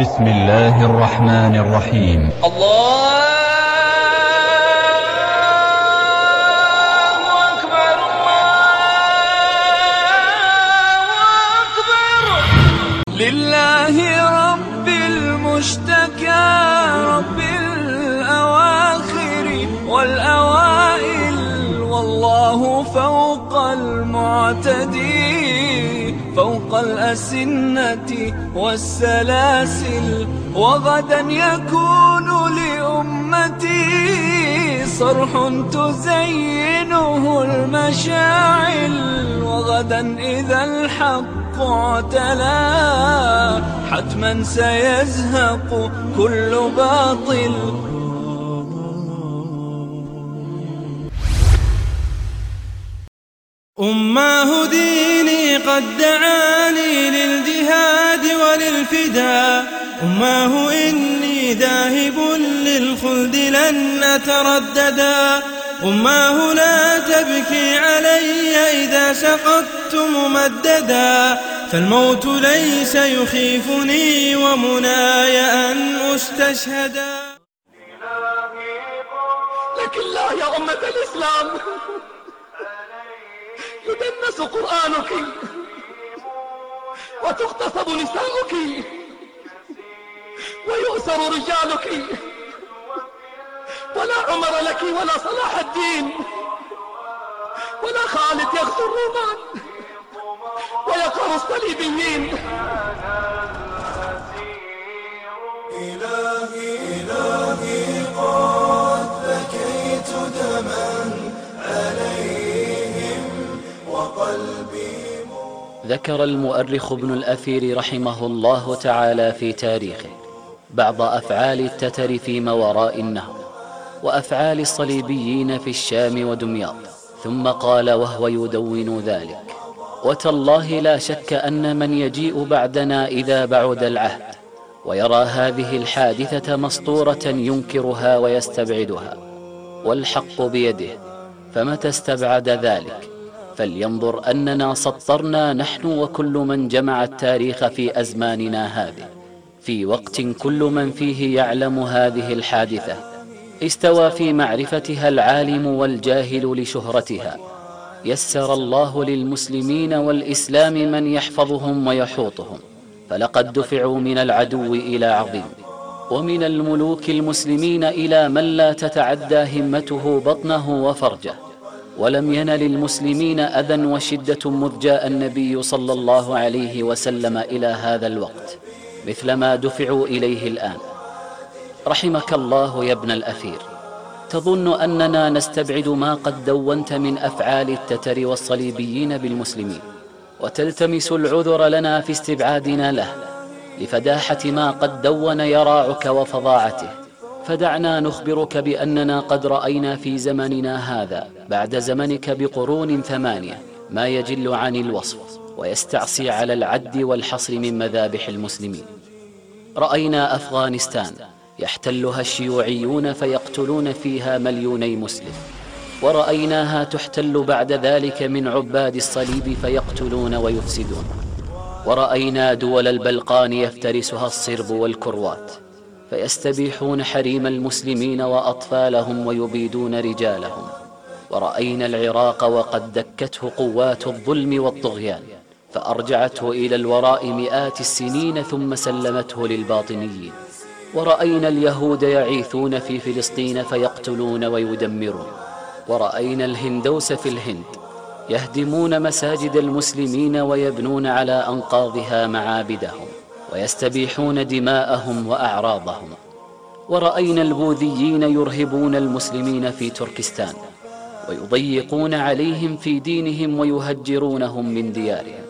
بسم الله الرحمن الرحيم. الله أكبر الله أكبر. لله رب المشتكى رب الأواخر والأوائل والله فوق المعتدي فوق الأسنة والسلاسل وغدا يكون لأمتي صرح تزينه المشاعل وغدا إذا الحق اعتلى حتما سيزهق كل باطل. أماه ديني قد دعاني للجهاد وللفداء أماه إني ذاهب للخلد لن أترددا أماه لا تبكي علي إذا سقطت ممددا. فالموت ليس يخيفني ومناي أن أستشهدا لك الله يا أمة الإسلام. يدنس قرآنك. وتغتصب نساؤك. ويؤسر رجالك. ولا عمر لك ولا صلاح الدين. ولا خالد يغزو الرومان. ويقهر الصليبيين. ذكر المؤرخ ابن الأثير رحمه الله تعالى في تاريخه بعض أفعال التتر في ما وراء النهر وأفعال الصليبيين في الشام ودمياط ثم قال وهو يدون ذلك وتالله لا شك أن من يجيء بعدنا إذا بعد العهد ويرى هذه الحادثة مسطورة ينكرها ويستبعدها والحق بيده فمتى استبعد ذلك؟ فلينظر أننا سطرنا نحن وكل من جمع التاريخ في أزماننا هذه. في وقت كل من فيه يعلم هذه الحادثة. استوى في معرفتها العالم والجاهل لشهرتها. يسر الله للمسلمين والإسلام من يحفظهم ويحوطهم. فلقد دفعوا من العدو إلى عظيم. ومن الملوك المسلمين إلى من لا تتعدى همته بطنه وفرجه. ولم ينل المسلمين أذى وشدة مذ جاء النبي صلى الله عليه وسلم إلى هذا الوقت مثل ما دفعوا إليه الآن. رحمك الله يا ابن الأثير. تظن أننا نستبعد ما قد دونت من أفعال التتر والصليبيين بالمسلمين وتلتمس العذر لنا في استبعادنا له لفداحة ما قد دون يراعك وفظاعته. فدعنا نخبرك بأننا قد رأينا في زمننا هذا بعد زمنك بقرون ثمانية ما يجل عن الوصف ويستعصي على العد والحصر من مذابح المسلمين. رأينا أفغانستان يحتلها الشيوعيون فيقتلون فيها مليوني مسلم. ورأيناها تحتل بعد ذلك من عباد الصليب فيقتلون ويفسدون. ورأينا دول البلقان يفترسها الصرب والكروات. فيستبيحون حريم المسلمين وأطفالهم ويبيدون رجالهم. ورأينا العراق وقد دكته قوات الظلم والطغيان فأرجعته إلى الوراء مئات السنين ثم سلمته للباطنيين. ورأينا اليهود يعيثون في فلسطين فيقتلون ويدمرون. ورأينا الهندوس في الهند يهدمون مساجد المسلمين ويبنون على أنقاضها معابدهم. ويستبيحون دماءهم وأعراضهم. ورأينا البوذيين يرهبون المسلمين في تركستان ويضيقون عليهم في دينهم ويهجرونهم من ديارهم.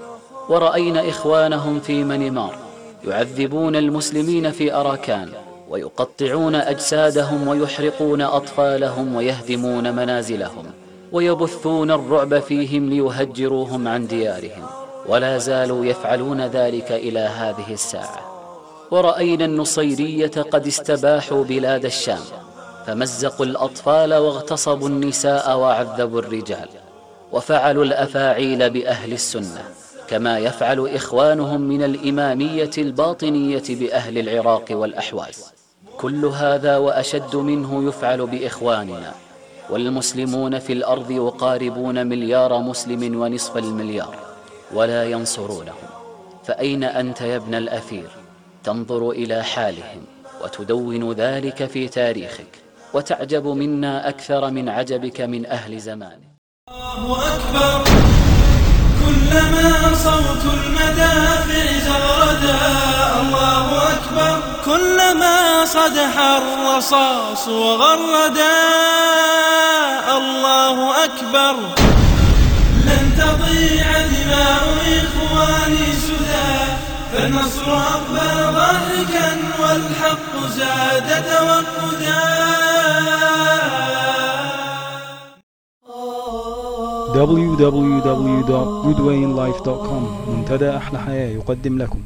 ورأينا إخوانهم في منمار يعذبون المسلمين في أراكان ويقطعون أجسادهم ويحرقون أطفالهم ويهدمون منازلهم ويبثون الرعب فيهم ليهجروهم عن ديارهم. ولا زالوا يفعلون ذلك إلى هذه الساعة. ورأينا النصيرية قد استباحوا بلاد الشام فمزقوا الأطفال واغتصبوا النساء وعذبوا الرجال وفعلوا الأفاعيل بأهل السنة كما يفعل إخوانهم من الإمامية الباطنية بأهل العراق والأحواز. كل هذا وأشد منه يفعل بإخواننا والمسلمون في الأرض يقاربون مليار مسلم ونصف المليار. ولا ينصرونهم. فأين أنت يا ابن الأثير؟ تنظر إلى حالهم وتدون ذلك في تاريخك وتعجب منا أكثر من عجبك من أهل زمانك الله أكبر. كلما صوت المدافع زغردا الله أكبر. كلما صدح الرصاص وغردا الله أكبر. لن تضيع دماء إخواني سدى فالنصر أقبل ضاحكا والحق زاد توقدا. www.goodwayinlife.com منتدى أحلى حياة يقدم لكم.